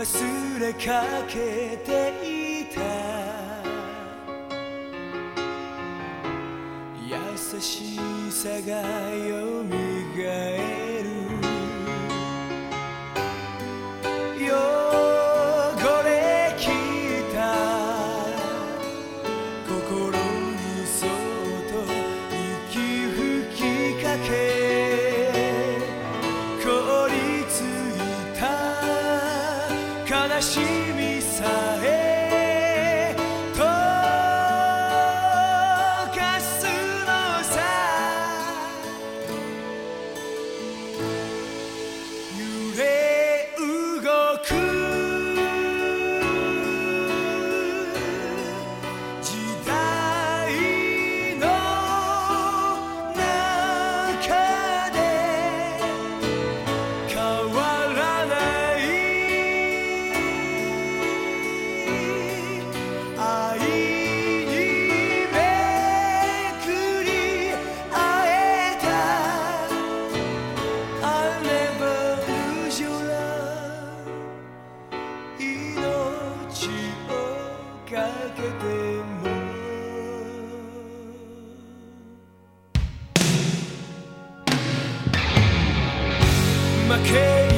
忘れかけていた。優しさがよみがえる。汚れきた心。悲しみさえけても負け